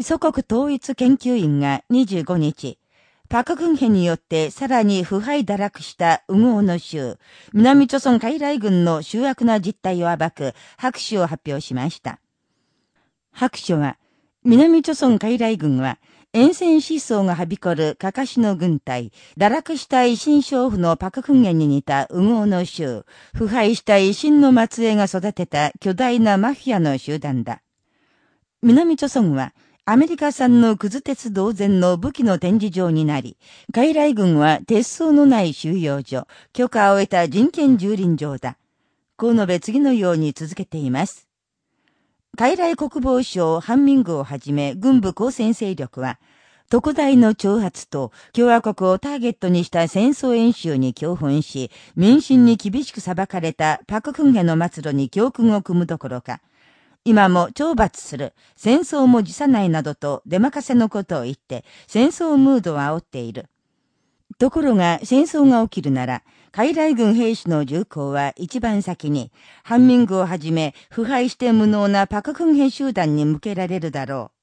祖国統一研究院が25日、パククンヘによってさらに腐敗堕落したウゴーの州、南朝村海来軍の集約な実態を暴く白書を発表しました。白書は、南朝村海来軍は、沿線思想がはびこるカカシの軍隊、堕落した維新娼婦のパククンゲに似たウゴーの州、腐敗した維新の末裔が育てた巨大なマフィアの集団だ。南朝村は、アメリカ産のクズ鉄同然の武器の展示場になり、外来軍は鉄層のない収容所、許可を得た人権蹂躙場だ。こう述べ次のように続けています。海来国防省反民軍をはじめ軍部交戦勢力は、特大の挑発と共和国をターゲットにした戦争演習に共奮し、民心に厳しく裁かれたパククンヘの末路に教訓を組むどころか、今も懲罰する、戦争も辞さないなどと出任せのことを言って、戦争ムードを煽っている。ところが戦争が起きるなら、海来軍兵士の銃口は一番先に、反民軍をはじめ、腐敗して無能なパククン兵集団に向けられるだろう。